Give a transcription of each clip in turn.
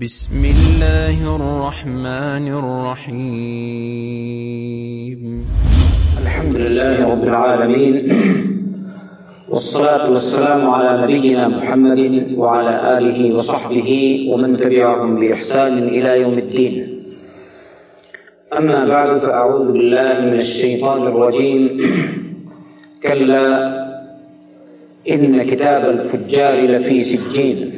بسم الله الرحمن الرحيم. الحمد لله رب العالمين والصلاة والسلام على نبينا محمد وعلى آله وصحبه ومن تبعهم بإحسان إلى يوم الدين. أما بعد فأعوذ بالله من الشيطان الرجيم. كلا إن كتاب الفجار لفي سجين.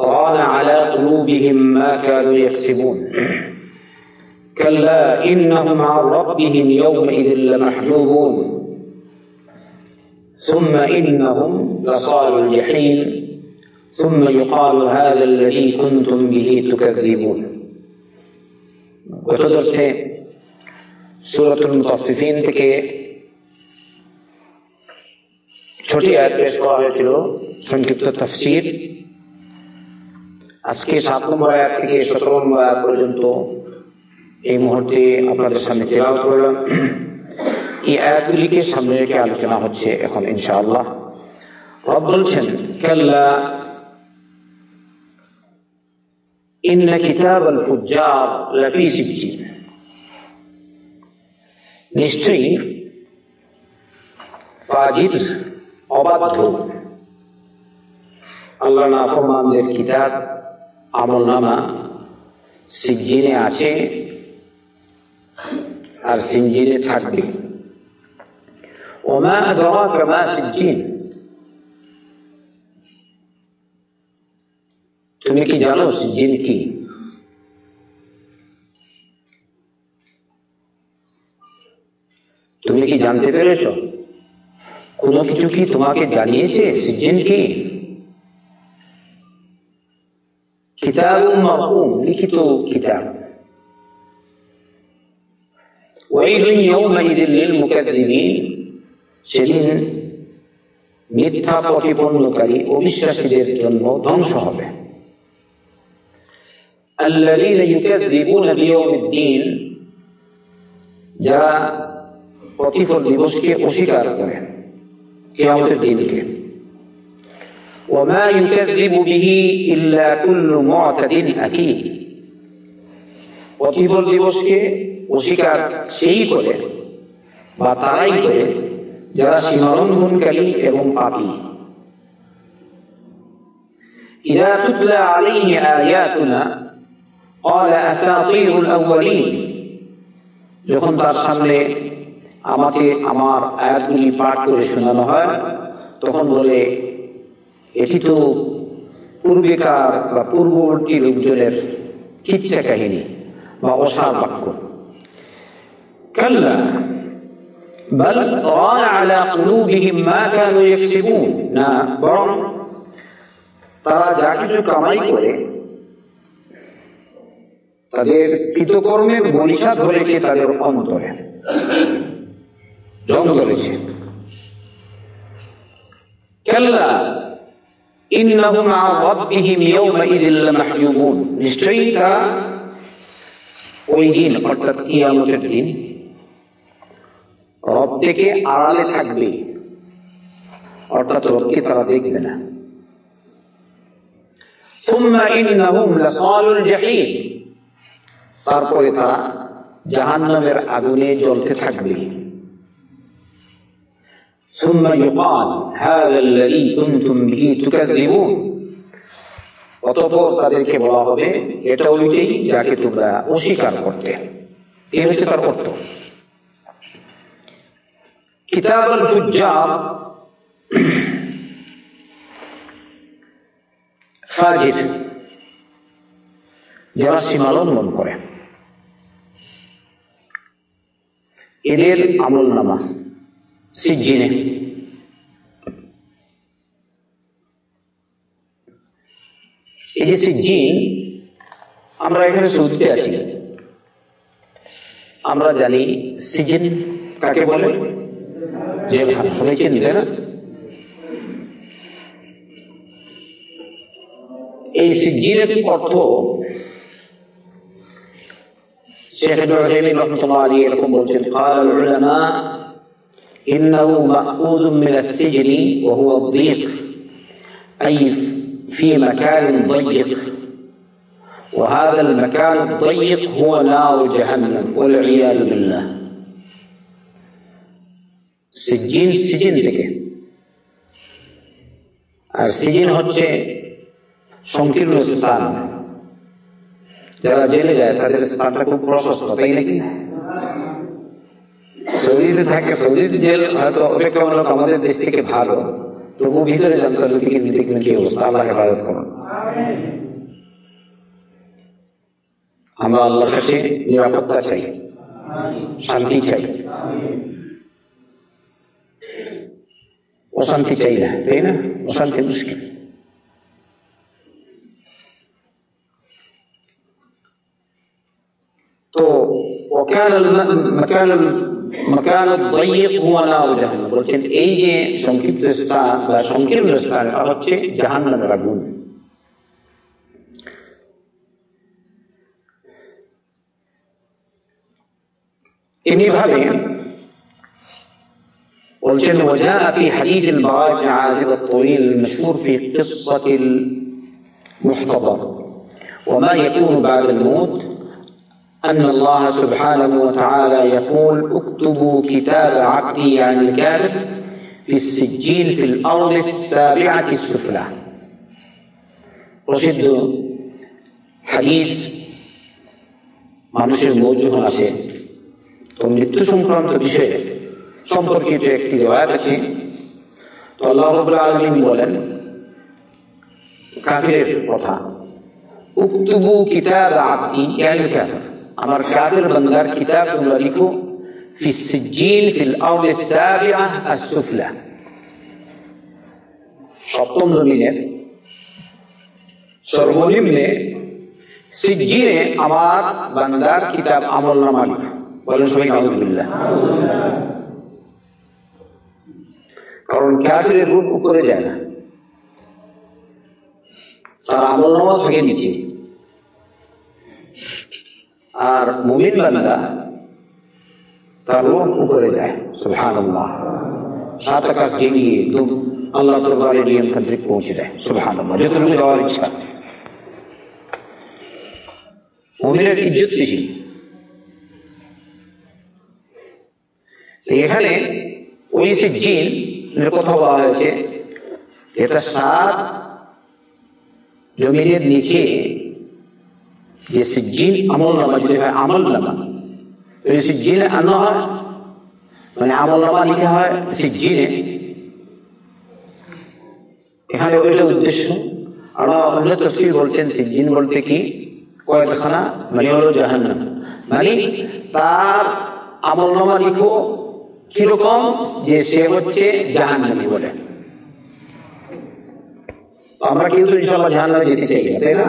ران على قلوبهم ما كانوا يكسبون كلا إنهم عن ربهم يومئذ لمحجوبون ثم إنهم لصال الجحيم ثم يقال هذا الذي كنتم به تكذبون গত দর্শে সুরতুল মুতাফিফিন থেকে ছটি আয়াত পেশ করা হয়েছিল সংক্ষিপ্ত তফসির আজকে সাত নম্বর আয়াত থেকে সতেরো নম্বর আয়াত পর্যন্ত এই মুহূর্তে আপনাদের সামনে তেলাওয়াত করলাম। এই আয়াতগুলিকে সামনে রেখে আলোচনা হচ্ছে এখন, ইনশাআল্লাহ। রব বলছেন, কাল্লা ইন্না নিশ্চয়ই ফাজির আল্লাহ কিতাব আমল নামা সিজ্জিনে আছে আর সিঞ্জিনে থাকবে। ওমা আদরাক মা সিজ্জিন। তুমি কি জানো সিজ্জিন কি? তুমি কি জানতে পেরেছ? কোনো কিছু কি তোমাকে জানিয়েছে সিজ্জিন কি? কিতাব মারকুম লিখিত কিতাব ওয়াইল ইয়াউমাইযিল লিল মুকাদ্দিবিন সেদিন মিথ্যা প্রতিপন্নকারী অবিশ্বাসীদের জন্য ধ্বংস হবে الذين يكذبون بيوم الدين যারা প্রতিফল দিবসকে অস্বীকার করে কিয়ামতের দিনকে وما يكذب به إلا كل معتد أثيم প্রতিফল দিবসকে অস্বীকার সেই করে বা তারাই করে যারা সীমালঙ্ঘনকারী এবং পাপী إذا تتلى عليه آياتنا قال أساطير الأولين যখন তার সামনে আমাকে আমার আয়াতগুলি পাঠ করে শোনানো হয় তখন বলে এটি তো পূর্বেকার বা পূর্ববর্তী লোকজনের কিচ্ছা কাহিনী বা অসার বাক্য কাল্লা بل ران على قلوبهم ما كانوا يكسبون না বরং তারা যা কিছু কামাই করে তাদের কৃতকর্মের বলিছা ধরেছে তাদের অন্তরে জং ধরেছে কাল্লা নিশ্চয়ই তারা ওই দিন, অর্থাৎ কিয়ামতের দিন, রব থেকে আড়ালে থাকবে। অর্থাৎ রবকে তারা দেখবে না। তারপরে তারা জাহান্নামের আগুনে জ্বলতে থাকবে। ثم يقال هذا الذي كنتم به تكذبون অতঃপর তাদেরকে বলা হবে এটা ওইটাই যাকে তোমরা অস্বীকার করতে এই হচ্ছে তার অর্থ কিতাব আল ফুজ্জার ফাজির যারা সীমালঙ্ঘন করে এদের আমল নামা সিজিনে এই যে সিজিন আমরা এখানে শুরুতে আছি। আমরা জানি সিজিন কাকে বলে? যে শুনেছেন তাই না এই সিজিনের অর্থ শেখ ইব্রাহিম রহমতুল্লাহ এরকম বলছেন, কাল উলামা إنه مأخوذ من السجن وهو الضيق أي في مكان ضيق وهذا المكان الضيق هو نار جهنم والعياذ بالله সিজিন সিজিন থেকে আর সিজিন হচ্ছে সংকীর্ণ স্থান যারা জেলে যায় তাদের স্থানটা খুব প্রশস্ত তাই নাকি সৌদিতে থাকে সৌদিতে জেল, হয়তো অপেক্ষামূলক আমাদের দেশ থেকে ভালো। তবু ভিতরে জানতে হবে দেখবেন দেখবেন কি অবস্থা? আল্লাহ হেফাজত করুন। আমরা আল্লাহর কাছে নিরাপত্তা চাই, শান্তি চাই। অশান্তি চাই না, তাই না? অশান্তি মুশকিল। তো وكان المكان المكان الضيق هو نار جهنم বলছেন এই যে সংক্ষিপ্ত স্থান বা সংকীর্ণ স্থান হচ্ছে জাহান্নামের আগুন এমনিভাবে قلت وجاء في حديث البراء بن عازب الطويل المشهور في قصة المحتضر وما يكون بعد الموت أن الله سبحانه وتعالى يقول اكتبوا كتاب عبدي عن الكافر في السجين في الأرض السابعة السفلى প্রসিদ্ধ হাদিস মানুষের মৌজুহন আছে তো মৃত্যু সংক্রান্ত বিষয়ে সম্পর্কিত একটি রেওয়ায়ত আছে তো আল্লাহ রাব্বুল আলামিন বলেন কাফিরের কথা উক্তুবু কিতাব আবদি ইয়াল কাফির আমার কাফির বান্দার কিতাব তোমরা লিখো في السجين في الأرض السابعة السفلى সপ্তম জমিনের সর্বনিম্নে সিজিনে আমার বান্দার কিতাব আমল নামা লিখো বলেন সবাই আলহামদুলিল্লাহ কারণ কাফিরের রূপ উপরে যায় না তার আমল নামা থাকে নিচে আর মুমিন বান্দা তার রূপ উপরে যায়। সুবহান আল্লাহ সাত আকাশ ডিঙিয়ে আল্লাহ দরবারে নিয়ম পৌঁছে দেয়। সুবহান আল্লাহ যতটুকু যাওয়ার ইচ্ছা। মুমিনের ইজ্জত বেশি। এখানে ওই সিজিন কথা বলা হয়েছে, এটা সাত জমিনের নিচে যে সিজিন আমল যদি হয় আমল ওই সিজিনে আনা হয় মানে আমল নামা লিখা হয় সিজিনে এখানে ওইটা উদ্দেশ্য। আমরা অন্য বলতে কি? কয়েকখানা মানে হলো জাহান্নাম। মানে তার আমল নামা লিখো কীরকম যে সে হচ্ছে জাহান্নামি বলে। আমরা কিন্তু ইনশাল্লাহ জাহান্নামে যেতে চাই, তাই না?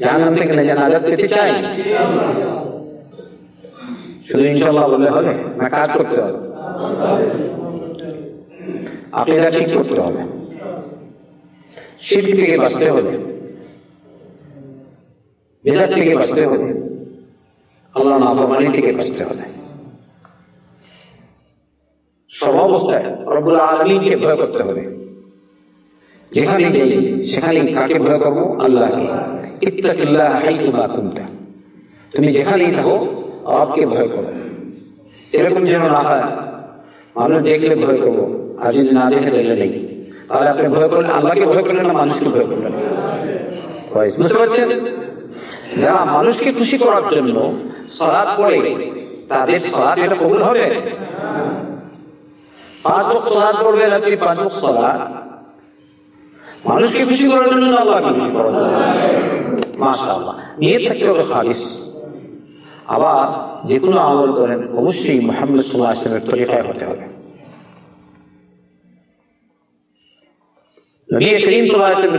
জাহান্নাম থেকে না যেন আজাদ পেতে চাই? শুধু ইনশাল্লাহ বললে হবে? না, কাজ করতে হবে। আপনারা ঠিক করতে হবে। শিল্প থেকে বাঁচতে হবে। বেদার থেকে বাঁচতে হবে। আল্লাহ নাফরমানি থেকে বাঁচতে হবে। সর্বাবস্থায় রব্বুল আলমিনকে ভয় করতে হবে। যেখানে যাই সেখানে কাকে ভয় করব আল্লাহকে। ইত্তাকিল্লাহ তুমি যেখানেই থাকো, রবকে ভয় করো। এরকম যেন না হয়, মানুষ দেখলে ভয় করব। আর যদি না দেখে, দেখলে নেই। তাহলে আপনি ভয় করলেন, আল্লাহকে ভয় করলেন না মানুষকে ভয় করলেন? বুঝতে পারছেন? যারা মানুষকে খুশি করার জন্য সলাদ পড়ে, তাদের সলাদ এটা কবুল হবে? পাঁচ বক্স সলাদ পড়বেন আপনি, পাঁচ বক্স সলাদ মানুষকে খুশি করার জন্য না আল্লাহকে খুশি করার জন্য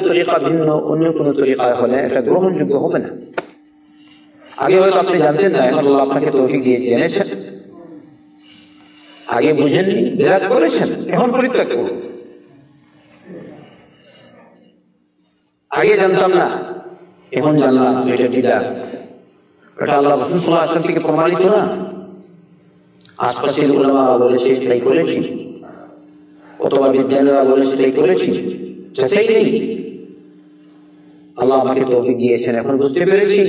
তরিকা অন্য কোনো হলে গ্রহণযোগ্য হবে না। আগে হয়তো আপনি জানতেন না, এখন আপনাকে তৌফিক দিয়ে জেনেছেন। আগে বিরাজ করেছেন, এখন পরিত্যাগ করুন। আগে জানতাম না। এখন জানলাম এটা বিদা এটা আল্লাহ রসুল আসলাম থেকে প্রমাণিত না। আশপাশের উলামা বলেছে তাই করেছি। অথবা বিজ্ঞানীরা বলেছে তাই করেছি। যাচাই নেই। আল্লাহ আমাকে তৌফিক দিয়েছেন, এখন বুঝতে পেরেছি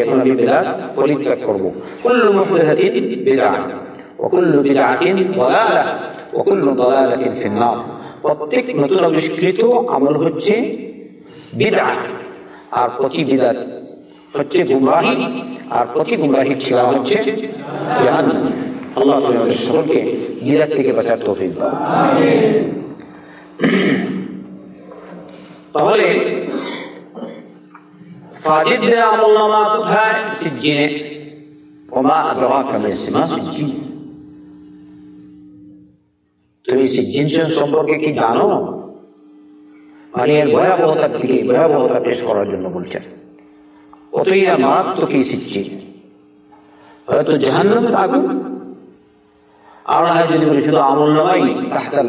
এখন আমি বেদাত পরিত্যাগ করব। কুল্লু ওয়া কুল্লু বিদআতিন দালালাহ, ওয়া কুল্লু দালালাতিন ফিন-নার প্রত্যেক নতুন আবিষ্কৃত আমল হচ্ছে বিদআ আর প্রতি বিদাত হচ্ছে গুমরাহি, আর প্রতি গুমরাহির ঠিকা হচ্ছে জাহান্নাম আল্লাহ তাআলা আমাদের সকলকে বিদাত থেকে বাঁচার তৌফিক দাও। তাহলে ফাজিদদের আমল নামা কোথায়? সিজ্জিনে। ওমা তুমি সিজ্জিন সম্পর্কে কি জানো? মানে এর ভয়াবহতার দিকে ভয়াবহতা পেশ করার জন্য বলছেন। কতই না মারাত্মক কি সিজ্জিন হয়তো জাহান্নামের আগুন আর হয় যদি বলি শুধু আমল নামাই তাহতাল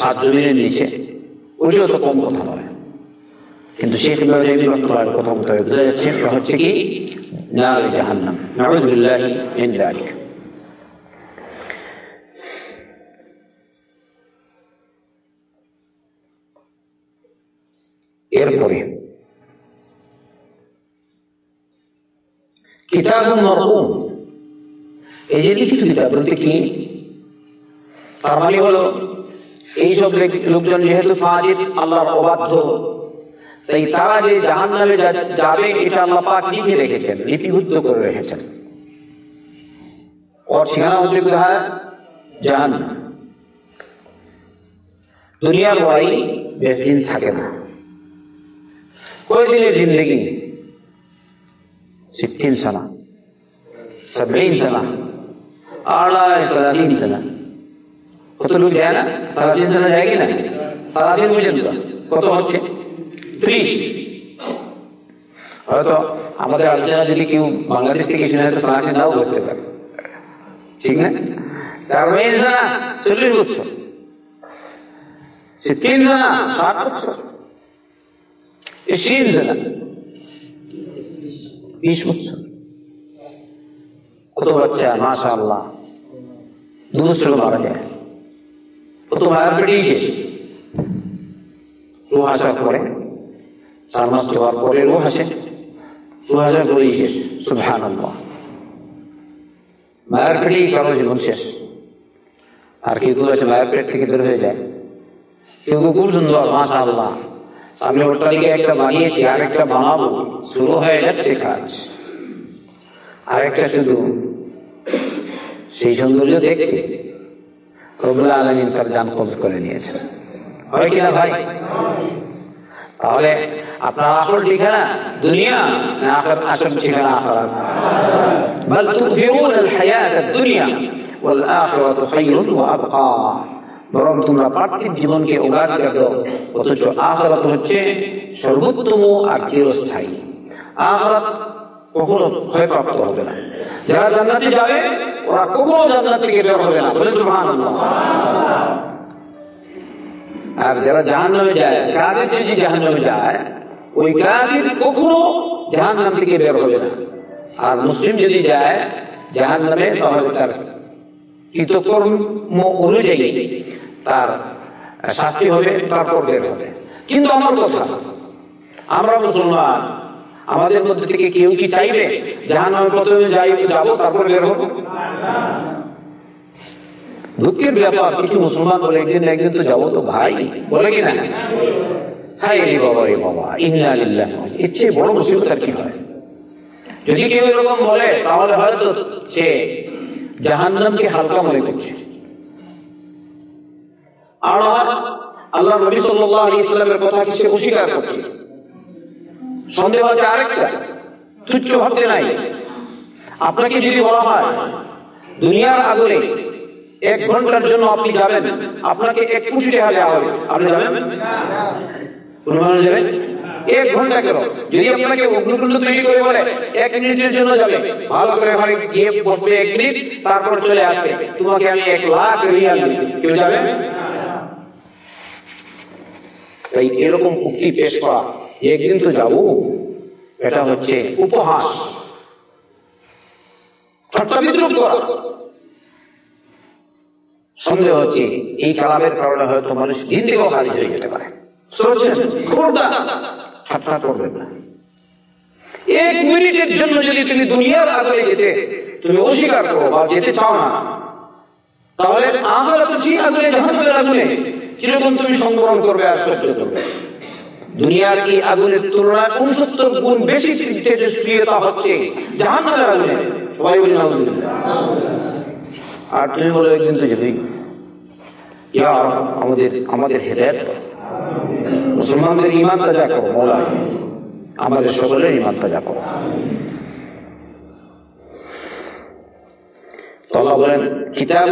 সাত জমিনের নিচে, ওইটাও তো কম কথা নয়। কিন্তু শেখ ইব্রাহিম রহমাতুল্লাহর কথা মোতাবেক বোঝা যাচ্ছে হচ্ছে কি, নার জাহান্নাম। নাউযুবিল্লাহ মিন যালিক এরপরে কিতাব এই যে লিখিত কিতাব, বলতে কি? তার মানে হলো, এইসব লোকজন যেহেতু ফাজিদ, আল্লাহর অবাধ্য, তাই তারা যে জাহান নামে যাবে, এটা আল্লাহ পাক লিখে রেখেছেন, লিপিবদ্ধ করে রেখেছেন। ওর কোথায়? জাহান দুনিয়ার লড়াই বেশ দিন থাকে না। কয়দিনের জিন্দগি? সিদ্দিন সানা সবিন সানা আড়াই সালাদিন সানা কত লোক যায় না? সালাদিন সানা যায় কি না? পর্যন্ত কত হচ্ছে? ত্রিশ। হয়তো আমাদের আলোচনা যদি কেউ বাংলাদেশ থেকে শুনে হয়তো নাও পারে। ঠিক না? চল্লিশ বছর। সিদ্দিন সানা ষাট বছর। এশিয়ান জেলা বিশ কত বাচ্চা মাশা আল্লাহ দু বছর মারা যায়। কত মারা পেটিয়েছে রু হাসা করে চার মাস যাওয়ার পরে রু হাসে রু হাসা করিয়েছে সুভান আল্লাহ মায়ের পেটেই কারও জীবন শেষ। আর কেউ কেউ আছে, মায়ের পেট থেকে বের হয়ে যায়। কেউ কেউ খুব সুন্দর মাশা আল্লাহ সামনে অট্টালিকা একটা বানিয়েছি আর একটা বানাবো শুরু হয়ে যাচ্ছে কাজ আর একটা শুধু সেই সৌন্দর্য দেখছে রবুল্লা আলমিন তার যান কবজ করে নিয়েছেন হয় কিনা ভাই তাহলে আপনার আসল ঠিকানা দুনিয়া না আসল ঠিকানা আখরাত بل تؤثرون الحياة الدنيا والآخرة خير وأبقى বরং তোমরা পার্থিব জীবনকে অগ্রাধিকার দাও। অথচ আখরাত হচ্ছে সর্বোত্তম আর চিরস্থায়ী। আখরাত কখনো ভয়প্রাপ্ত হবে না। যারা জান্নাতে যাবে, ওরা কখনো জান্নাত থেকে বের হবে না। বলে আর যারা জাহান্নামে যায়, কাদের যদি জাহান্নামে যায়, ওই কাদের কখনো জাহান্নাম থেকে বের হবে না। আর মুসলিম যদি যায় জাহান্নামে, তাহলে তার কৃতকর্ম অনুযায়ী তার শাস্তি হবে তারপর বের হবে। কিন্তু আমার কথা, আমরা মুসলমান, আমাদের মধ্যে থেকে কেউ কি চাইবে জাহান নামে প্রথমে যাই, যাব, তারপর বের হব? দুঃখের ব্যাপার, কিছু মুসলমান বলে, একদিন একদিন তো যাব তো ভাই। বলে কিনা? হাই রে বাবা রে বাবা, ইন্না লিল্লাহ এর চেয়ে বড় মুসিবত কি হয়? যদি কেউ এরকম বলে, তাহলে হয়তো সে জাহান্নামকে হালকা মনে করছে। আপনাকে যদি বলা হয়, দুনিয়ার আদরে এক ঘণ্টার জন্য আপনি যাবেন, আপনাকে এক কোটি টাকা দেওয়া হবে। আপনি যাবেন? কোন মানুষ যাবে? এক ঘণ্টা কেন? যদি আপনাকে অগ্নিকুণ্ড তৈরি করে বলে, এক মিনিটের জন্য যাবে, ভালো করে ওখানে গিয়ে বসবে এক মিনিট, তারপর চলে আসবে। তোমাকে আমি এক লাখ রিয়াল কেউ যাবে? তাই এরকম উক্তি পেশ করা। একদিন তো যাব। এটা হচ্ছে উপহাস। সন্দেহ হচ্ছে, এই কালামের কারণে হয়তো মানুষ দিন থেকেও হয়ে যেতে পারে। এক মিনিটের জন্য যদি তুমি দুনিয়ার তুমি অস্বীকার যেতে চাও না, তাহলে আমার কীরকম তুমি সংবরণ করবে আর সহ্য করবে? দুনিয়ার এই আগুনের তুলনায় উনসত্তর গুণ বেশি তেজস্ক্রিয়তা হচ্ছে জাহান্নামের আগুনে। সবাই বলি আর তুমি বলো একদিন তো ইয়া আমাদের আমাদের হেদায়ত মুসলমানদের ইমান তাজা করো মৌলা আমাদের সকলের ইমান তাজা করো তল্লা বলেন কিতাব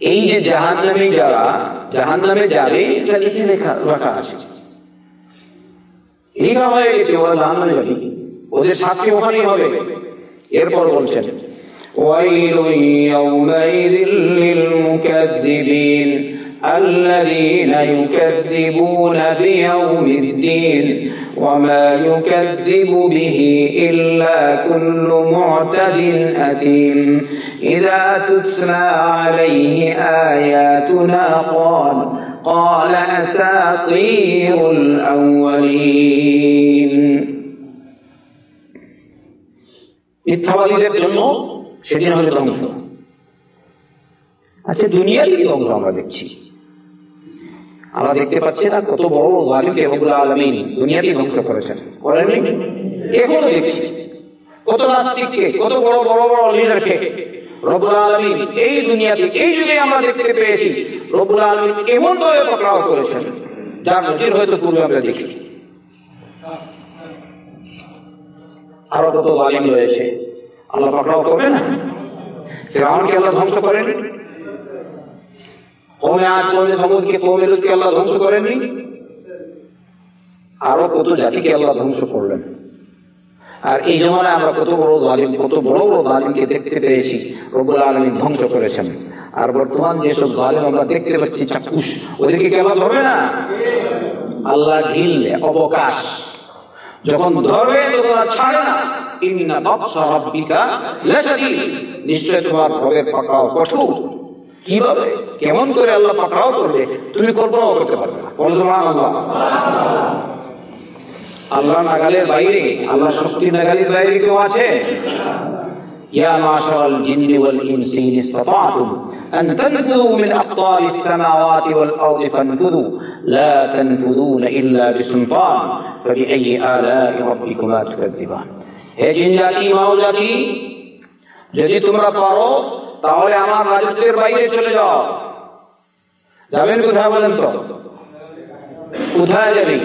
এই যে জাহান নামে যারা জাহান নামে যাবে, এটা লিখে রাখা আছে। লেখা হয়ে গেছে ওরা জাহান নামে যাবে। ওদের শাস্তি ওখানেই হবে। এরপর বলছেন ওয়াইল ইয়াউমাইযিল লিল মুকাদ্দিবিন। الذين يكذبون بيوم الدين وما يكذب به إلا كل معتد أثيم إذا تتلى عليه آياتنا قال قال أساطير الأولين মিথ্যাবাদীদের জন্য সেদিন হলে ধ্বংস আচ্ছা দুনিয়ারই ধ্বংস আমরা দেখছি আমরা দেখতে পাচ্ছি না কত বড় জালিমকে রবুল আলমিন দুনিয়াতেই ধ্বংস করেছেন। করেননি এখনও দেখছি? কত নাস্তিককে, কত বড় বড় বড় লিডারকে রবুল আলমিন এই দুনিয়াতে, এই যুগে আমরা দেখতে পেয়েছি। রবুল আলমিন এমন ভাবে পকড়াও করেছেন যার নজির হয়তো পূর্বে আমরা দেখি আরও কত জালিম রয়েছে। আল্লাহ পাকড়াও করবে না? ফেরাউনকে আল্লাহ ধ্বংস করেন। কমে আজ কমে সমুদ্রকে কমে লুটকে আল্লাহ ধ্বংস করেননি, আরও কত জাতিকে আল্লাহ ধ্বংস করলেন। আর এই জমানায় আমরা কত বড় জালিম, কত বড় বড় জালিমকে দেখতে পেয়েছি রবুল আলমী ধ্বংস করেছেন। আর বর্তমান যেসব জালিম আমরা দেখতে পাচ্ছি, চাক্ষুষ, ওদেরকে কি আল্লাহ ধরবে না? আল্লাহ ঢিল অবকাশ। যখন ধরবে, তখন ছাড়ে না। নিশ্চয় তোমার রবের পাকড়াও কঠোর। কিভাবে কেমন করে আল্লাহ পাকড়াও করবে তুমি কল্পনাও করতে পারবে না বলো সুবহানাল্লাহ আল্লাহ নাগালের বাইরে আল্লাহ শক্তি নাগালের বাইরে কেউ আছে يا معشر الجن والإنس إن استطعتم أن تنفذوا من أقطار السماوات والأرض فانفذوا لا تنفذون إلا بسلطان فبأي آلاء ربكما تكذبان হে জিন জাতি মানব জাতি যদি তোমরা পারো তাহলে আমার রাজত্বের বাইরে চলে যাও। যাবেন কোথায় বলেন তো? কোথায় যাবেন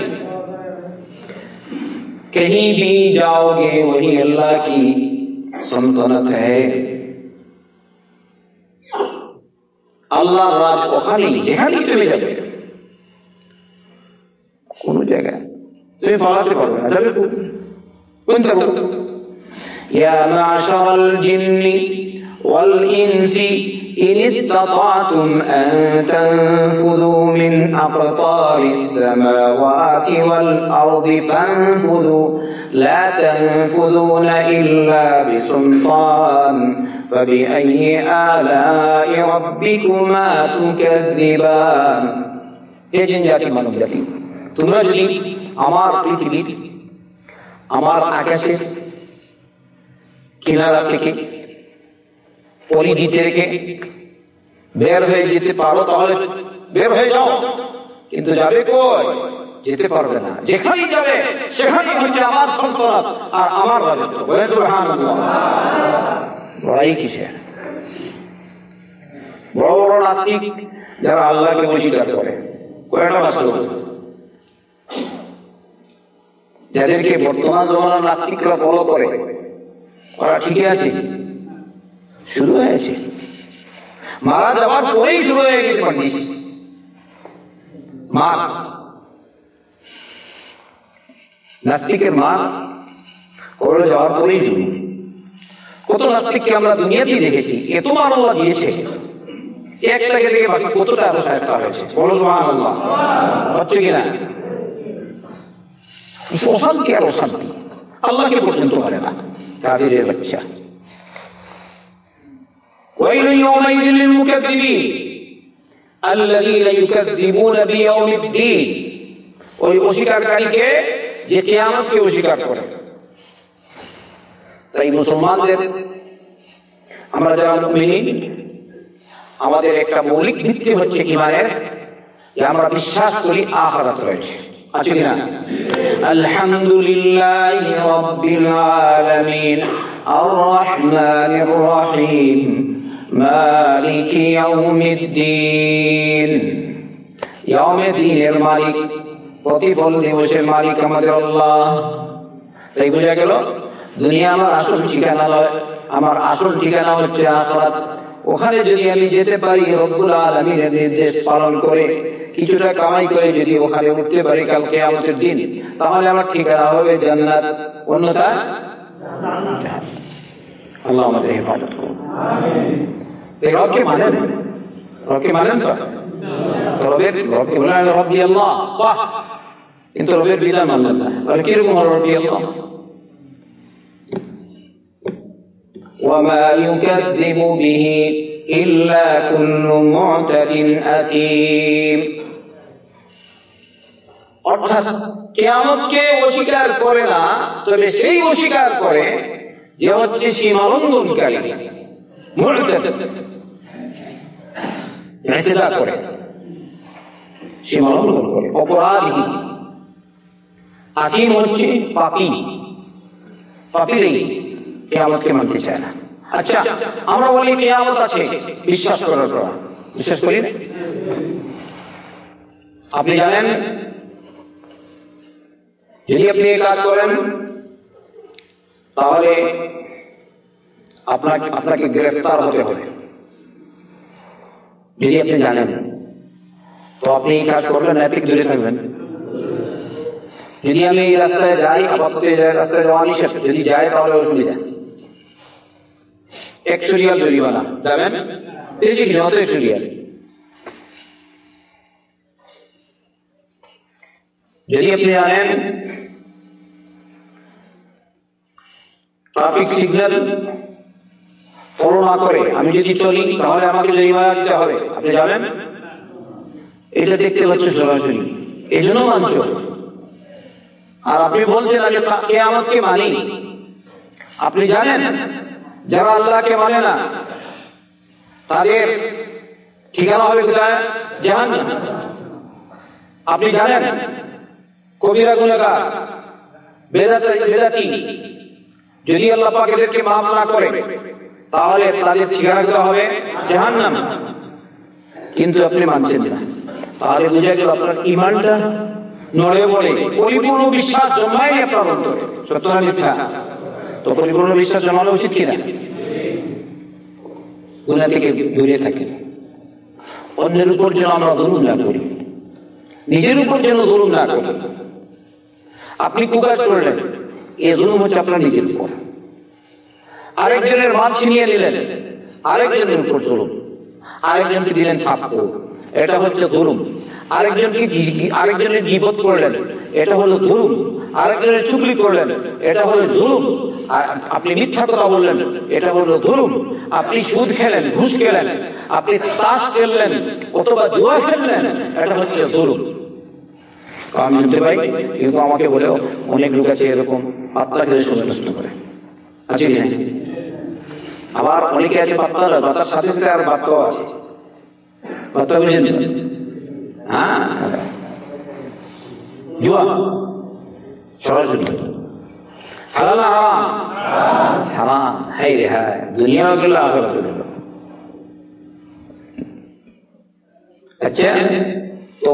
कहीं भी जाओगे वही अल्लाह की আল্লাহ রাজ ওখানেই, যেখানেই চলে যাবে। কোন জায়গায়। তুমি পালাতে পারবে না। যাবে কোন যাব ইয়া মাশারাল জিন্নি والإنس إن استطعتم أن تنفذوا من أقطار السماوات والأرض فانفذوا لا تنفذون إلا بسلطان فبأي آلاء ربكما تكذبان এ জিন জাতি মানব জাতি তোমরা যদি আমার পৃথিবীর আমার আকাশের কিনারা থেকে পরিধি থেকে বের হয়ে যেতে পারো তাহলে। বের হয়ে যাও। কিন্তু যাবে কই? যেতে পারবে না। যেখানেই যাবে, সেখানেই হচ্ছে আমার সন্তান আর আমার রাজত্ব। বলে সুবহানাল্লাহ। লড়াই কিসের? বড় বড় নাস্তিক যারা আল্লাহকে অস্বীকার করে। কয়টা বাস্তব? যাদেরকে বর্তমান জমানার নাস্তিকরা ফলো করে, ওরা ঠিকই আছে? শুরু হয়েছে। মারা যাওয়ার পরেই শুরু হয়ে গেছে মার নাস্তিকের মার করলে যাওয়ার পরেই শুরু। কত নাস্তিককে আমরা দুনিয়াতেই দেখেছি এত মান আল্লাহ দিয়েছে। একটাকে দেখে বাকি কতটা আরও সাহায্য হয়েছে। বলো আল্লাহ হচ্ছে কিনা অশান্তি, আল্লাহকে পর্যন্ত পারে না। বাচ্চা। ويل يومئذ للمكذبين الذين يكذبون بيوم الدين ওই অস্বীকারীকে যে কিয়ামতকে অস্বীকার করে তাই মুসলমানদের আমরা যারা মুমিনিন আমাদের একটা মৌলিক ভিত্তি হচ্ছে ইমানের যে আমরা বিশ্বাস করি আখারাত রয়েছে আছে কিনা আলহামদুলিল্লাহ রাব্বিল আলামিন আর রহমানির রহিম মালিক ইয়াউমিদ্দিন। ইয়াউমিদ্দিনের মালিক, প্রতিফল দিবসের মালিক আমাদের আল্লাহ। তাই বোঝা গেল, দুনিয়া আমার আসল ঠিকানা নয়, আমার আসল ঠিকানা হচ্ছে আখরাত। ওখানে যদি আমি যেতে পারি, রব্বুল আলমীর নির্দেশ পালন করে, কিছুটা কামাই করে যদি ওখানে উঠতে পারি কালকে আমাদের দিন, তাহলে আমার ঠিকানা হবে জান্নাত, অন্যথা আল্লাহ আমাদের হেফাজত করুন এই রবকে মানেন রবকে মানেন তো তো রবের রবকে বলেন রব্বি আল্লাহ সাহ কিন্তু রবের বিধান মানলেন না তাহলে কিরকম রব্বি আল্লাহ وما يكذب به إلا كل معتد أثيم অর্থাৎ কেয়ামতকে অস্বীকার করে না তবে সেই অস্বীকার করে যে হচ্ছে সীমালঙ্ঘনকারী এতেদা করে। সীমালঙ্ঘন করে। অপরাধী। আতিম হচ্ছে পাপি। মানতে চায় না। আচ্ছা আমরা বলি কেয়ামত আছে। বিশ্বাস করার পর বিশ্বাস করি আপনি জানেন? যদি আপনি এই কাজ করেন তাহলে আপনাকে আপনাকে গ্রেফতার হতে হবে। যদি আপনি জানেন, তো আপনি এই কাজ করবেন নৈতিক দূরে থাকবেন। যদি আমি এই রাস্তায় যাই, আপাতত এই রাস্তায় যাওয়া নিষেধ। যদি যাই তাহলে অসুবিধা। একশো রিয়াল জরিমানা। যাবেন? বেশি কিছু হতো একশো রিয়াল যদি আপনি জানেন ট্রাফিক সিগন্যাল ফলো না করে আমি যদি চলি, তাহলে আমাকে জরিমানা দিতে হবে, আপনি যাবেন? এটা দেখতে পাচ্ছ সরাসরি। এই জন্য মানছ। আর আপনি বলছেন আমি কে আমাকে মানি? আপনি জানেন, যারা আল্লাহকে মানে না, তাদের ঠিকানা হবে কোথায়? জাহান আপনি জানেন? কবিরা গুণাগার বেদাতি। যদি আল্লাহ পাক এদেরকে মাফ না করে, তাহলে তাদের ঠিকানা হবে জাহান্নাম। কিন্তু আপনি মানছেন না। তাহলে বুঝা গেল আপনার ইমানটা নড়ে পড়ে পরিপূর্ণ বিশ্বাস জন্মায়নি আপনার অন্তরে। সত্য না মিথ্যা? তো পরিপূর্ণ বিশ্বাস জমানো উচিত কিনা? গুণা থেকে দূরে থাকে অন্যের উপর যেন আমরা দরুন না করি, নিজের উপর যেন দরুন না করি। আপনি কুকাজ করলেন এ জুলুম হচ্ছে আপনার নিজের উপর। আরেকজনের মাছ ছিনিয়ে নিলেন, আরেকজনের উপর জুলুম। আরেকজনকে দিলেন থাপ্পড়। এটা হচ্ছে ধরুম আরেকজনকে আরেকজনের জীবত করলেন, এটা হলো ধরুম আরেকজনের চুকলি করলেন, এটা হলো ধরুম আপনি মিথ্যা কথা বললেন, এটা হলো ধরুম আপনি সুদ খেলেন, ঘুষ খেলেন, আপনি তাস খেললেন, অথবা জুয়া খেললেন, এটা হচ্ছে ধরুম আমি শুনতে পাই কিন্তু আমাকে বলেও অনেক লোক আছে এরকম, পাত্তা খেলে সময় নষ্ট করে। আছে কি আবার অনেকে আছে পাত্তা পাতার সাথে সাথে আর বাক্যও আছে। কথা বুঝেন হ্যাঁ? জুয়া, সরাসরি রে হাই দুনিয়া গেল আখেরাত গেল। আচ্ছা তো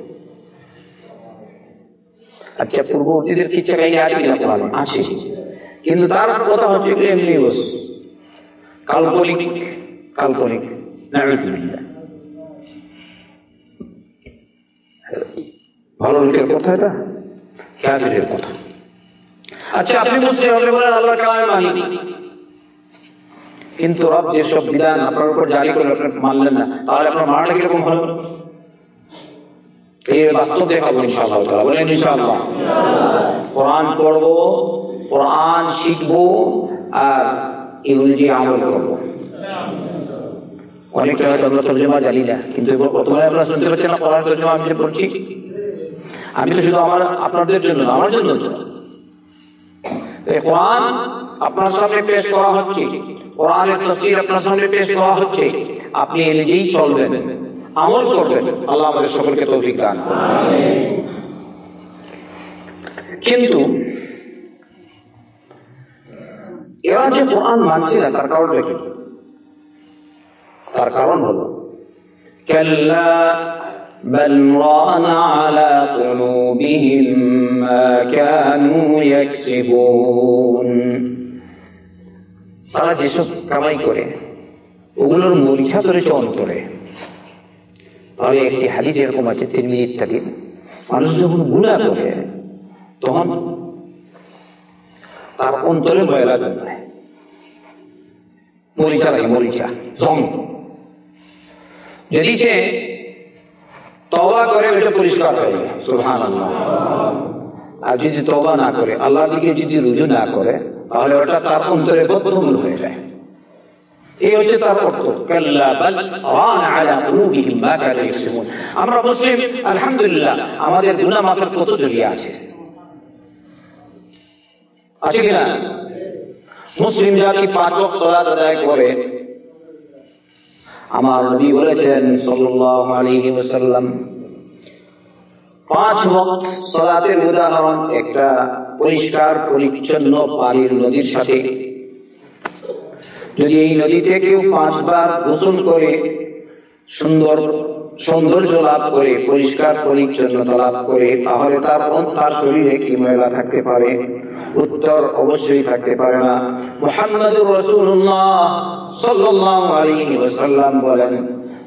আচ্ছা পূর্ববর্তীদের কিচ্ছা কাহিনী আছে কিনা? আছে কিন্তু তার কথা হচ্ছে এমনি বস। কাল্পনিক কাল্পনিক। ভালো লোকের কথা এটা? কাফিরের কথা। আচ্ছা আপনি মুসলিম মানি। কিন্তু রব যেসব বিধান আপনার উপর জারি করে আপনি মানলেন না, তাহলে আপনার মানাটা কীরকম হলো? অনেকটা জানি না, কিন্তু না আমি পড়ছি। আমি তো শুধু আমার, আপনাদের জন্য আমার জন্য কোরআন আপনার সামনে পেশ করা হচ্ছে। কোরআনের তসির আপনার সামনে পেশ করা হচ্ছে। আপনি নিজেই চলবেন। আমল করবেন আল্লাহ আমাদের সকলকে তৌফিক দান করুন। কিন্তু এরা যে কোরআন মানছে না তার কারণটা কি তার কারণ হলো كلا بل ران على قلوبهم ما كانوا يكسبون তারা যেসব কামাই করে ওগুলোর মরিচা ধরেছে অন্তরে তাহলে একটি হাদিস এরকম আছে মানুষ যখন গুণা করে, তখন তার অন্তরে মরিচা লাগে, মরিচা যদি সে তবা করে, ওইটা পরিষ্কার হয়ে সুহান আর যদি তবা না করে, আল্লাহর দিকে যদি রুজু না করে, তাহলে ওটা তার অন্তরে বদ্ধমূল হয়ে যায়। এই হচ্ছে মুসলিম, আলহামদুলিল্লাহ, আমাদের কত জড়িয়ে আছে। আছে কিনা মুসলিম জাতি আদায় করে। আমার নবী বলেছেন সাল্লাল্লাহু পাঁচ ওয়াক্ত সালাতের উদাহরণ একটা পরিষ্কার, পরিচ্ছন্ন পানির নদীর সাথে যদি এই নদীতে কেউ পাঁচবার গোসল করে, সুন্দর সৌন্দর্য লাভ করে, পরিষ্কার পরিচ্ছন্নতা লাভ করে, তাহলে তার তার শরীরে কি ময়লা থাকতে পারে? উত্তর অবশ্যই থাকতে পারে না। মোহাম্মদুর রসুল্লাহ সাল্লাল্লাহু আলাইহি ওয়াসাল্লাম বলেন,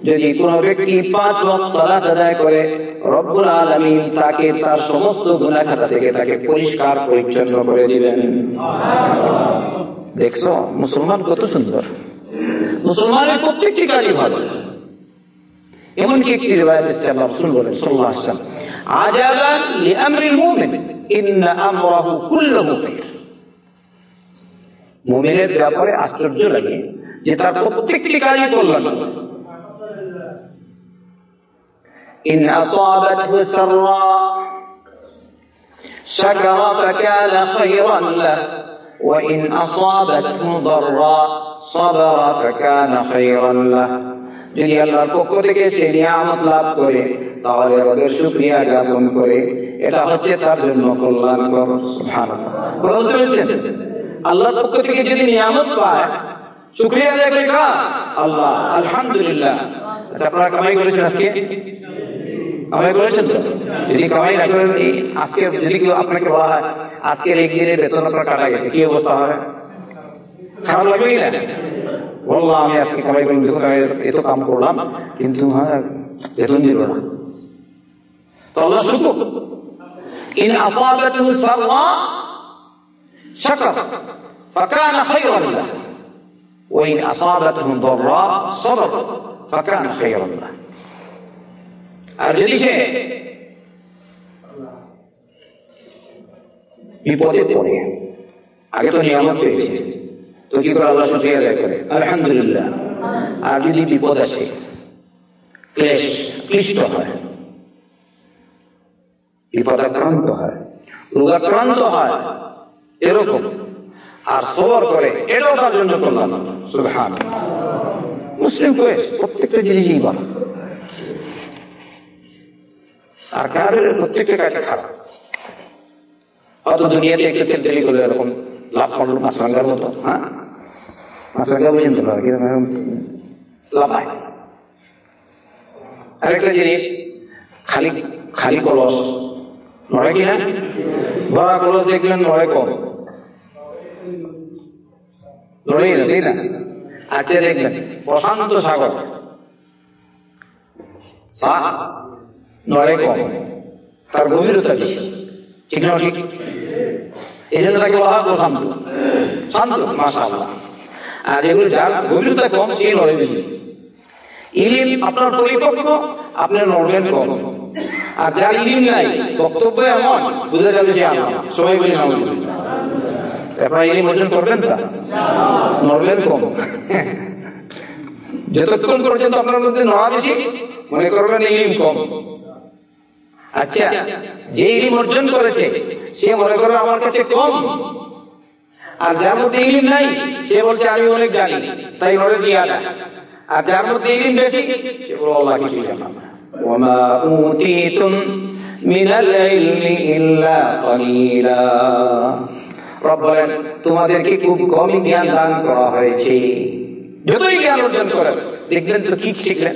যদি কোন ব্যক্তি পাঁচ ওয়াক্ত সালাত আদায় করে, রব্বুল আলামিন তাকে তার সমস্ত গুনাহ খাতা থেকে তাকে পরিষ্কার পরিচ্ছন্ন করে দিবেন। দেখছ? মুসলমান কত সুন্দর। মুসলমানের প্রত্যেকটি গাড়ি ভালো। এমনকি একটি রেবায়ত ইসলাম রসুল বলেন সাল্লাহ আসলাম আজাবান লিআমরিল মুমিন ব্যাপারে আশ্চর্য লাগে যে তার প্রত্যেকটি কাজই কল্যাণ। ইন আসাবাতহু সাররা, শাকারা ফাকানা খাইরান লাহু وإن أصابته ضراء صبر فكان خيرا له যদি আল্লাহর পক্ষ থেকে সে নিয়ামত লাভ করে তাহলে ওদের শুক্রিয়া জ্ঞাপন করে এটা হচ্ছে তার জন্য কল্যাণকর সুবহানাল্লাহ কথা বুঝতে পেরেছেন আল্লাহর পক্ষ থেকে যদি নিয়ামত পায় শুক্রিয়া আদায় করে কা আল্লাহ আলহামদুলিল্লাহ আচ্ছা আপনারা কামাই করেছেন আজকে কামাই করেছেন তো? যদি কামাই না করেন আজকে যদি কেউ আপনাকে বলা হয়, আজকের একদিনের বেতন আপনার কাটা গেছে, কি অবস্থা হবে? খারাপ লাগবে না? বললাম, আমি আজকে কামাই করলাম দেখুন এত কাম করলাম, কিন্তু হ্যাঁ বেতন দিল না। তো আল্লাহ শুকুর। ইন আসাবাতু সাররা শাকার, ফাকানা খায়রান লাহু। ওয়া ইন আসাবাতু দাররা সাবার ফাকানা খায়রান আর যদি সে বিপদে পড়ে, আগে তো নিয়ামত পেয়েছে, তো কি করে আল্লাহ শুক্রিয়া আদায় করে? আলহামদুলিল্লাহ। আর যদি বিপদ আসে, ক্লেশ, ক্লিষ্ট হয়, বিপদাক্রান্ত হয়, রোগাক্রান্ত হয়, এরকম। আর সবর করে, এটাও তার জন্য করলাম সুবহান মুসলিম কোয়েস প্রত্যেকটা জিনিসই বলা। আর কাফের প্রত্যেকটা কাজ খারাপ। অত দুনিয়াতে একটু তেল তেলি করলে এরকম লাভ করল মাসরাঙ্গার মতো হ্যাঁ? মাসরাঙ্গা বুঝেন তো লাফায় আরেকটা জিনিস, খালি খালি কলস, নড়ে কিনা ভরা কলস দেখলেন নড়ে কম। নড়েই না, তাই না? আচ্ছা দেখলেন, প্রশান্ত সাগর। সা নড়ে কম। তার গভীরতা বেশি। ঠিক না ঠিক? এই জন্য তাকে বলা হয় প্রশান্ত শান্ত। মাসাল্লাহ আর যেগুলো যার গভীরতা কম সেই নড়ে বেশি। ইলিম আপনার পরিপক্ক আপনার নড়বেন কম। আর যার ইলিম নাই, বক্তব্য এমন, বুঝে যাবে সে আল্লাহ সবাই বলি না আপনারা ইলিম অর্জন করবেন তা? নড়বেন কম। যতক্ষণ পর্যন্ত আপনার মধ্যে নড়া বেশি, মনে করবেন ইলিম কম। আচ্ছা যে ইলিম অর্জন করেছে সে মনে করবে আমার কাছে কম আর যার মধ্যে ইলিম নাই সে বলছে আমি অনেক জানি তাই নড়ে জিয়াদা আর যার মধ্যে ইলিম বেশি সে বলে আল্লাহ কিছু জানা না وما أوتيتم من العلم إلا قليلا রব বলেন তোমাদেরকে খুব কমই জ্ঞান দান করা হয়েছে যতই জ্ঞান অর্জন করেন দেখবেন তো কি শিখলেন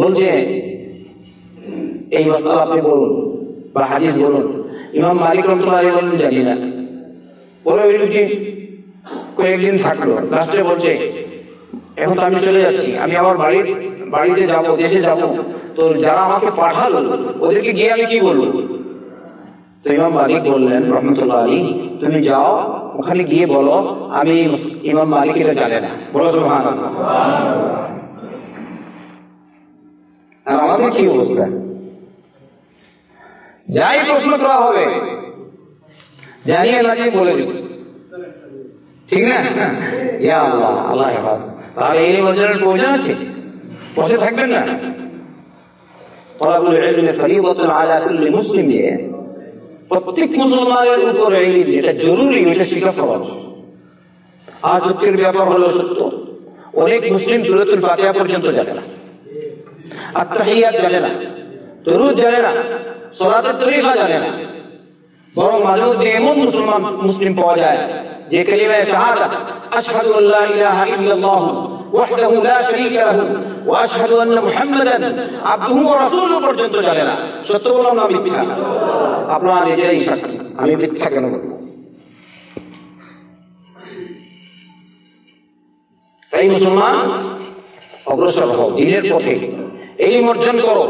বলছে এই মাসালা আপনি বলুন বা হাদিস বলুন। ইমাম মালিক রহমতুল্লাহ বলুন জানি না। বলে ওই লোকটি কয়েকদিন থাকল। লাস্টে বলছে, এখন তো আমি চলে যাচ্ছি, আমি আমার বাড়ির, বাড়িতে যাব, দেশে যাব। তো যারা আমাকে পাঠালো, ওদেরকে গিয়ে আমি কি বলব? তো ইমাম মালিক বললেন, রহমতুল্লাহ আলী তুমি যাও, ওখানে গিয়ে বলো, আমি ইমাম মালিক এটা জানে না। বলো সুহান আমাদের কি অবস্থা? যাই প্রশ্ন করা হবে, জানিয়ে দিয়ে বলে দিব ঠিক না? ইয়া আল্লাহ আল্লাহ তাহলে এই প্রয়োজন আছে? বসে থাকবেন না? প্রত্যেক মুসলমানের উপর জরুরি ওইটা ব্যাপার হলো সত্য। অনেক মুসলিম সুরতুল ফাতিহা পর্যন্ত জানে না। আত্মাহিয়াত জানে না দরুদ জানে না সলাতের তরিকা জানে না বরং মাঝে মধ্যে এমন মুসলমান মুসলিম পাওয়া যায়, যে কালিমায়ে শাহাদা, আশহাদু আল্লা ইলাহা ইল্লাল্লাহ ওয়াহদাহু লা শারীকা লাহু ওয়া আশহাদু আন্না মুহাম্মাদান আবদুহু ওয়া রাসূলুহু পর্যন্ত জানে না সত্য বললাম না মিথ্যা? আপনারা নিজেরাই সাক্ষী, আমি মিথ্যা কেন বলব? তাই মুসলমান অগ্রসর হও, দিনের পথে। এই অর্জন করো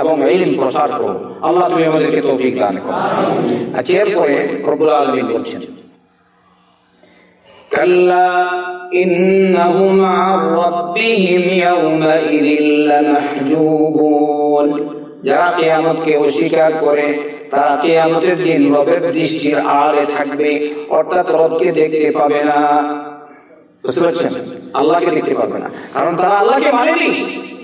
এবং ইলম প্রচার করো আল্লাহ তুমি আমাদেরকে তৌফিক দান করো আচ্ছা এরপরে রব্বুল আলামিন বলছেন كلا إنهم عن ربهم يومئذ لمحجوبون যারা কেয়ামতকে অস্বীকার করে তারা কেয়ামতের দিন রবের দৃষ্টির আড়ে থাকবে অর্থাৎ রবকে দেখতে পাবে না বুঝতে পারছেন আল্লাহকে দেখতে পারবে না কারণ তারা আল্লাহকে মানেনি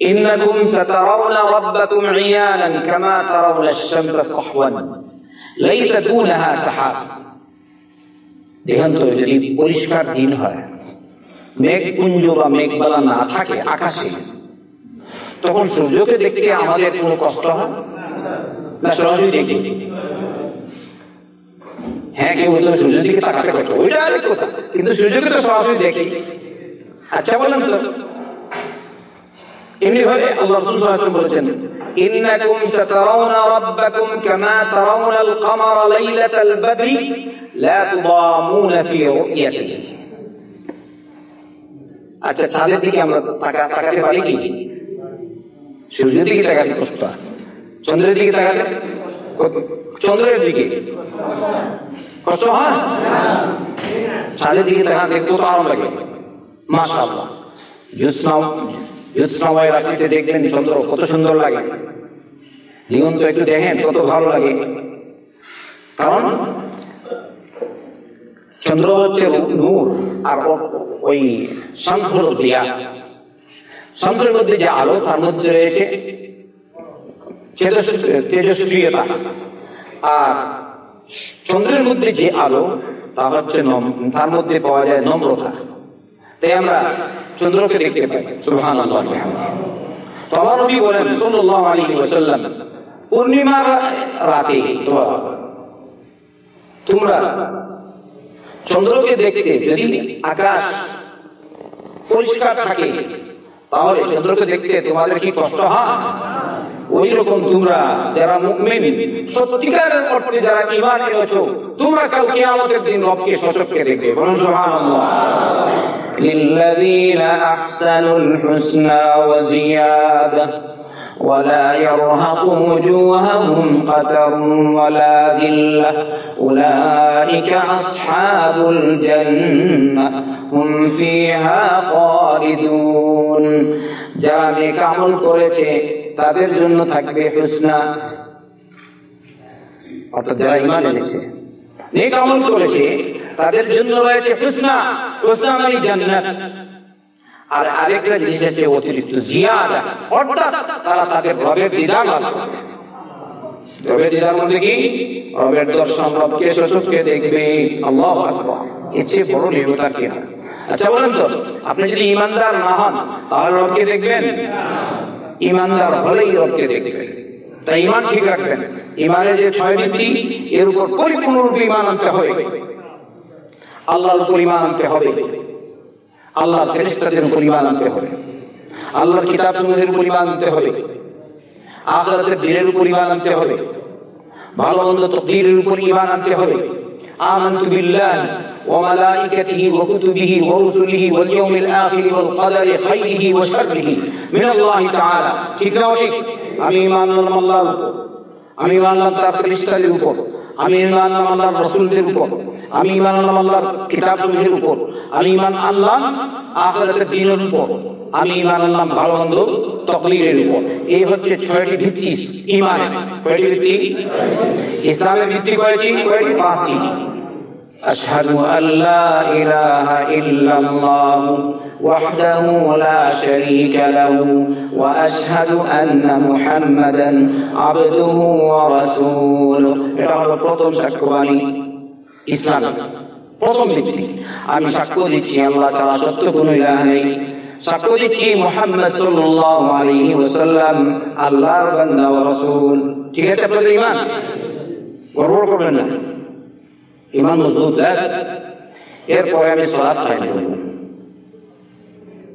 إنكم سترون ربكم عيانا كما ترون الشمس صحوا ليس دونها سحاب দেখেন তো যদি পরিষ্কার দিন হয় মেঘপুঞ্জ বা মেঘবালা না থাকে আকাশে তখন সূর্যকে দেখতে আমাদের কোনো কষ্ট হয় না সরাসরি দেখি হ্যাঁ কেউ বলতো সূর্যের দিকে তাকাতে কষ্ট ওইটা আরেক কথা কিন্তু সূর্যকে তো সরাসরি দেখি আচ্ছা বলেন তো। এমনি ভাবে বলেছেন, ইন্নাকুম সাতারাউনা রাব্বাকুম কামা তারাউনা আল কমারা ফি রু'য়াতিহি. আচ্ছা চাঁদের দিকে আমরা তাকা, তাকাতে পারি কি? সূর্যের দিকে তাকাতে কষ্ট চন্দ্রের দিকে তাকাতে চন্দ্রের দিকে কষ্ট হয়? চাঁদের দিকে তাকাতে কত আরাম লাগে। রাত্রিতে দেখবেন চন্দ্র কত সুন্দর লাগে। দিগন্ত একটু দেখেন, কত ভালো লাগে। কারণ চন্দ্র হচ্ছে নূর আর ওই মধ্যে যে আলো, তার মধ্যে রয়েছে তেজস- তেজস্ক্রিয়তা আর চন্দ্রের মধ্যে যে আলো, তা হচ্ছে তার মধ্যে পাওয়া যায় নম্রতা। তাই আমরা চন্দ্রকে দেখতে পাই তোমরা চন্দ্রকে দেখতে যদি আকাশ পরিষ্কার থাকে, তাহলে চন্দ্রকে দেখতে তোমাদের কি কষ্ট হয়? ওই রকম তোমরা যারা মুমিন, সত্যিকারের অর্থে যারা এনেছো, তোমরা কাল কিয়ামতের দিন রবকে সচক্ষে দেখবে। বলুন সুবহানাল্লাহ। للذين أحسنوا الحسنى وزيادة ولا يرهق وجوههم قتر ولا ذلة أولئك أصحاب الجنة هم فيها خالدون যারা নেক আমল করেছে তাদের জন্য থাকবে হুসনা অর্থাৎ যারা ইমান এনেছে নেক আমল করেছে তাদের জন্য রয়েছে হুসনা হুসনা মানে জান্নাত। আর আরেকটা জিনিস আছে, অতিরিক্ত জিয়াদা। অর্থাৎ তারা তাদের রবের দিদার লাভ রবের দিদার মধ্যে কি? রবের দর্শন রবকে সচককে দেখবে? আল্লাহ আকবার। এর চেয়ে বড় নিয়মতা কি হয় আচ্ছা বলেন তো, আপনি যদি ইমানদার না হন, তাহলে রবকে দেখবেন? ইমানদার হলেই রবকে দেখবেন। তাই ইমান ঠিক রাখবেন। ইমানের যে ছয় ভিত্তি, এর উপর পরিপূর্ণরূপে ইমান আনতে হবে। আল্লাহর উপর ইমান আনতে হবে আল্লাহর ফেরেশতাদের উপর ইমান আনতে হবে আল্লাহর কিতাব সমূহের উপর ইমান আনতে হবে আখিরাতের দিনের উপর ইমান আনতে হবে ভালো মন্দ তকদীরের উপর ইমান আনতে হবে آمنت بالله وملائكته وكتبه ورسله واليوم الآخر والقدر خيره وشره من الله تعالى ঠিক না ঠিক আমি ইমান আনলাম আল্লাহর উপর আমি ইমান আনলাম তার ফেরেশতাদের উপর আমি ইমান আল্লাহর রাসূলদের উপর। আমি ইমান আল্লাহর কিতাব সমূহের উপর। আমি ইমান আল্লাহ আখিরাতের দ্বীনের উপর। আমি ইমান আল্লাহ ভালো মন্দ তকলিরের উপর। এই হচ্ছে ছয়টি ভিত্তি ইমানের কয়টি ভিত্তি? ইসলামে ভিত্তি কয়টি? কয়টি? পাঁচটি। আশহাদু আল্লা ইলাহা ইল্লাল্লাহ। وحده لا شريك له وأشهد أن محمدا عبده ورسوله এটা হলো প্রথম সাক্ষ্যবাণী ইসলাম প্রথম ভিত্তি আমি সাক্ষ্য দিচ্ছি আল্লাহ তাআলা সত্য কোনো ইলাহ নেই সাক্ষ্য দিচ্ছি মুহাম্মদ সাল্লাল্লাহু আলাইহি ওয়াসাল্লাম আল্লাহর বান্দা ও রাসূল ঠিক আছে আপনাদের ঈমান গর্ব করবেন না ইমান মজবুত দেখ এরপরে আমি সালাত কায়েম করব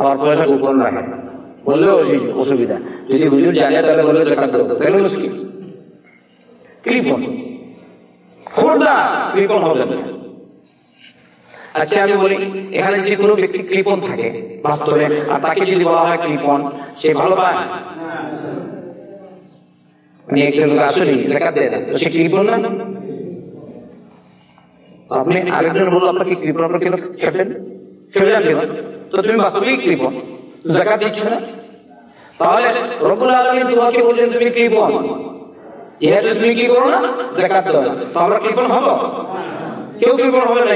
আমার পয়সা গোপন রাখে। বললেও অসুবিধা। যদি হুজুর জানে তাহলে বললে তাহলে মুশকিল হবে আচ্ছা আমি বলি, এখানে যদি কোনো ব্যক্তি কৃপন থাকে, বাস্তবে, আর তাকে যদি বলা হয় কৃপন সে ভালো পায়? আপনি আরেকজন বলল, আপনাকে কৃপন আপনাকে খেপেন। খেপে যান কেন? তো তুমি বাস্তবিক কৃপন জাকাত দিচ্ছ না? তাহলে রবুল আলমী তোমাকে বললেন, তুমি কৃপন যেহেতু তুমি কি করো না? জাকাত দাও। তো আমরা কৃপন হব? কেউ বড় হবে না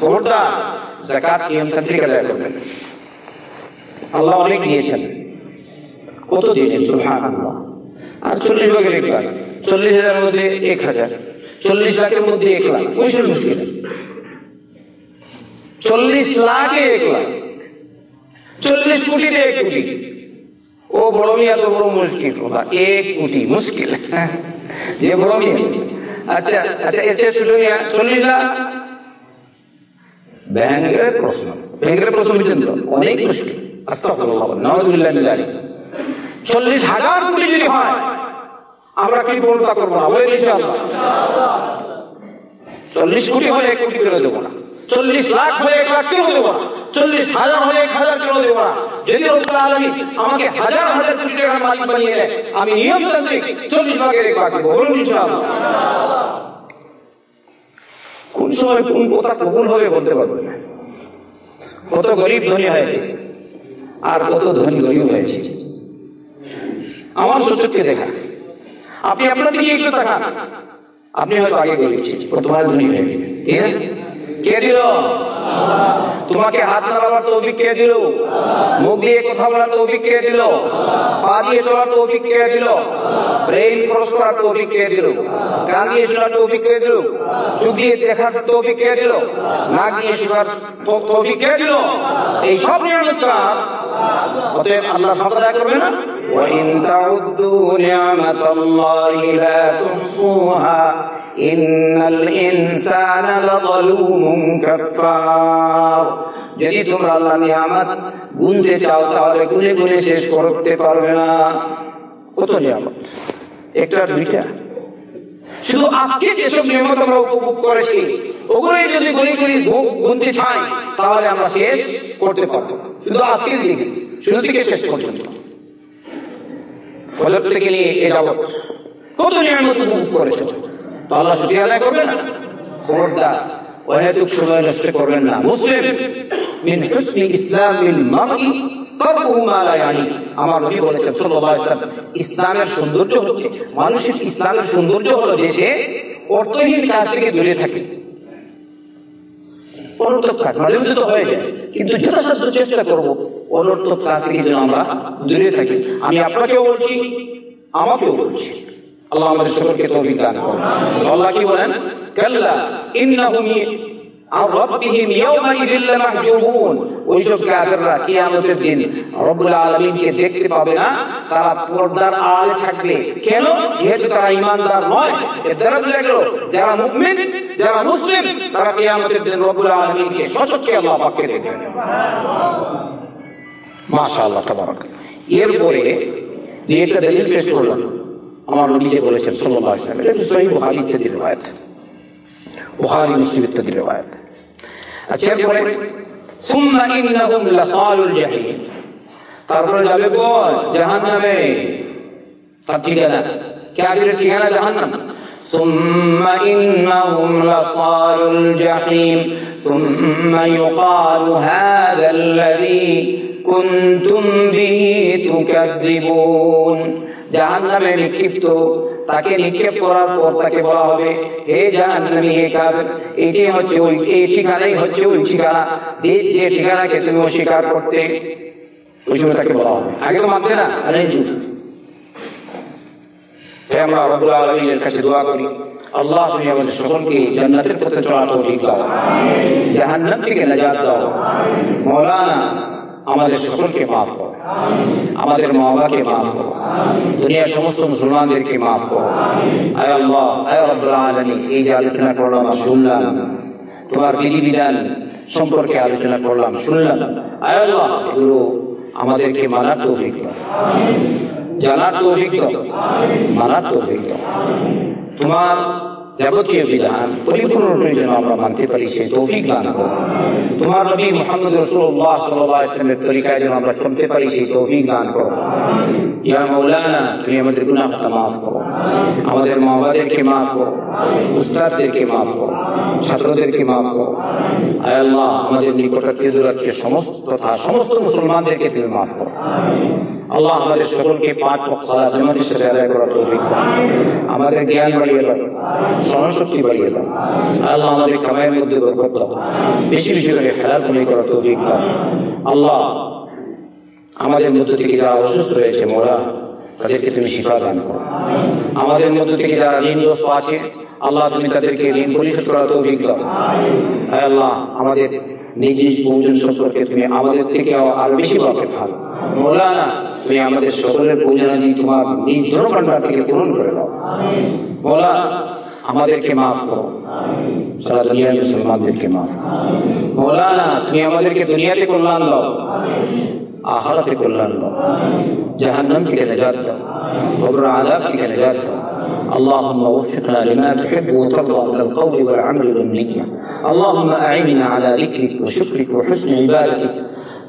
খবরদার জাকাত আদায় আল্লাহ অনেক দিয়েছেন। কত দিলেন সুহান আর চল্লিশ ভাগের এক চল্লিশ হাজারের মধ্যে এক হাজার। চল্লিশ লাখের মধ্যে এক লাখ। পরিষ্কার মুশকিল। চল্লিশ লাখে এক লাখ। চল্লিশ কোটিতে এক কোটি। ও বড় মিয়া তো বড় মুশকিল ওটা এক কোটি, মুশকিল। যে বড় মিয়া। আচ্ছা আচ্ছা এর চেয়ে ছোট মিয়া, চল্লিশ লাখ। ব্যাংকের প্রশ্ন। ব্যাংকের প্রশ্ন বুঝছেন তো? অনেক মুশকিল চল্লিশ হাজার কোটি যদি হয়, আমরা কি পূর্ণতা করব না? বলে চল্লিশ কোটি হলে এক কোটি করে দেবো না। চল্লিশ লাখ হলে এক লাখ কেউ দেবো চল্লিশ হাজার হলে এক হাজার কেউ দেবো না। যদি আমাকে হাজার হাজার কোটি টাকার মালিক বানিয়ে দেয়। আমি নিয়মতান্ত্রিক চল্লিশ ভাগের এক লাখ দেবো। বলুন কোন সময় কোন কথা কবুল হবে বলতে পারব না। কত গরিব ধনী হয়েছে আর কত ধনী গরিব হয়েছে। আমার সচক্ষে দেখা। আপনি আপনার দিকে একটু তাকান। আপনি হয়তো আগে গরিব ছিলেন ধনী হয়ে গেলেন? কে দিল তোমাকে হাত নাড়াবার তৌফিক কে দিল মুখ দিয়ে কথা বলার তৌফিক কে দিল পা দিয়ে চলার তৌফিক কে দিল ব্রেইন ক্রস করার তৌফিক কে দিল কান দিয়ে শোনার তৌফিক কে দিল চোখ দিয়ে দেখার তৌফিক কে দিল নাক দিয়ে শোনার তৌ- তৌফিক কে দিল এই সব নিয়মিত কাজ অতএব আল্লাহ খাতা আদায় করবে না وإن تعدوا نعمة الله لا تحصوها যদি তোমরা আল্লাহ নিয়ামত গুনতে চাও, তাহলে গুনে গুনে শেষ করতে পারবে না। কত নিয়ামত? একটা, দুইটা। শুধু আজকে যেসব নিয়মত আমরা উপভোগ করেছি, ওগুলোই যদি গুলি গুলি গুনতে চাই, তাহলে আমরা শেষ করতে পারব শুধু আজকের দিকে শুধু থেকে শেষ পর্যন্ত। ফজর থেকে নিয়ে এ যাবত কত নিয়মত উপভোগ করেছে? তো আল্লাহ আদায় করবে না খবরদার, অহেতুক সময় নষ্ট করবেন না। মুসলিম, মিন হুসনি মানুষের সৌন্দর্য হলো যে সে অর্থহীন থেকে দূরে থাকে। হয়ে কিন্তু চেষ্টা করব, অনর্থক কাজ থেকে যেন আমরা দূরে থাকি। আমি আপনাকেও বলছি, আমাকেও বলছি। আল্লাহ আমাদের সকলকে তৌফিক দান করুন। আল্লাহ কি বলেন? কাল্লা, ইন্নাহুম কাফেররা কিয়ামতের দিন রব্বুল আলামিনকে দেখতে পাবে না, তারা পর্দার থাকবে। কেন? যেহেতু তারা নয়, এর দ্বারা গেল যারা মুমিন, যারা মুসলিম, তারা কিয়ামতের দিন রব্বুল আলামিনকে সচক্ষে আল্লাহ পাককে দেখবে মাশাআল্লাহ এরপরে একটা দলিল পেশ করলাম। আমার নবী যে বলেছেন সাল্লাল্লাহু আলাইহি ওয়াসাল্লাম এটা সহিহ বুখারী ইত্যাদি riwayat বুখারী মুসলিম ইত্যাদি riwayat আচ্ছা এরপরে সুম্মা ইন্নাহুম লাসালুল জাহিম তারপরে যাবে কোন জাহান্নামে তার ঠিকানা কাফিরের ঠিকানা জাহান্নাম ثم إنهم لصال الجحيم ثم يقال هذا الذي كنتم به تكذبون জাহান্নামে নিক্ষিপ্ত। তাকে নিক্ষেপ করার পর তাকে বলা হবে হে জাহান্নামী হে কাফের এটি হচ্ছে ওই এই ঠিকানাই হচ্ছে ওই ঠিকানা। যে ঠিকানাকে তুমি অস্বীকার করতে ওই সময় তাকে বলা হবে। আগে তো মানতে না। তাই আমরা রব্বুল আলামিনের কাছে দোয়া করি আল্লাহ তুমি আমাদের সকলকে জান্নাতের পথে চলা তৌফিক দাও। জাহান্নাম থেকে নাজাত দাও। মৌলানা আমাদের সকলকে মাফ করো। আমাদের মা বাবাকে মাফ করো। দুনিয়ার সমস্ত মুসলমানদেরকে মাফ করো। আয় এই যে আলোচনা করলাম শুনলাম, তোমার বিধিবিধান সম্পর্কে আলোচনা করলাম, শুনলাম। আয় আল্লাহ, এগুলো আমাদেরকে মানার তৌফিক জানার তৌফিক মানার তৌফিক তোমার যাবতীয় বিধান, পরিপূর্ণরূপে যেন আমরা মানতে পারি, সেই তৌফিক দান তোমার নবী মোহাম্মদ রসুল্লাহ সাল্লাহ ইসলামের তরিকায় যেন আমরা চলতে পারি, সেই তৌফিক দান করো ইয়া মৌলানা তুমি আমাদের গুনাহটা মাফ করো। আমাদের মা বাবাদেরকে মাফ করো। উস্তাদদেরকে মাফ করো। ছাত্রদেরকে মাফ করো। আয় আল্লাহ, আমাদের নিকটাত্মীয় দূরাত্মীয় সমস্ত তথা সমস্ত মুসলমানদেরকে তুমি মাফ করো। আল্লাহ আমাদের সকলকে পাঁচ পক্ষ জামাতের সাথে আদায় করার তৌফিক আমাদের জ্ঞান বাড়িয়ে দাও। স্মরণশক্তি বাড়িয়ে দাও। আল্লাহ আমাদের কামাইয়ের মধ্যে বরকত দাও। বেশি বেশি করে হেলাল মনে করা তৌফিক দাও। আল্লাহ আমাদের মধ্য থেকে যারা অসুস্থ হয়েছে মোরা তাদেরকে তুমি শিফা দান করো। আমাদের মধ্য থেকে যারা ঋণগ্রস্ত আছে, আল্লাহ তুমি তাদেরকে ঋণ পরিশোধ করা তৌফিক দাও। আল্লাহ, আমাদের নিজ নিজ প্রয়োজন সম্পর্কে তুমি আমাদের থেকে আর বেশি পাবে ভালো মৌলানা, তুমি আমাদের সকলের প্রয়োজনাদি তোমার নিজ ধর্মকাণ্ডা থেকে পূরণ করে দাও। মৌলা আমাদেরকে মাফ করো সারা দুনিয়ার মুসলমানদেরকে মাফ করো মৌলানা তুমি আমাদেরকে দুনিয়াতে কল্যাণ দাও আহারাতে কল্যাণ দাও জাহান্নাম থেকে নাজাত দাও কবর আযাব থেকে নাজাত দাও اللهم وفقنا لما تحب وترضى من القول والعمل والنية اللهم أعنا على ذكرك وشكرك وحسن عبادتك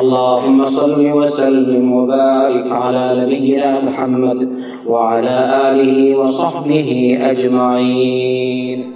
اللهم صل وسلم وبارك على نبينا محمد وعلى آله وصحبه أجمعين.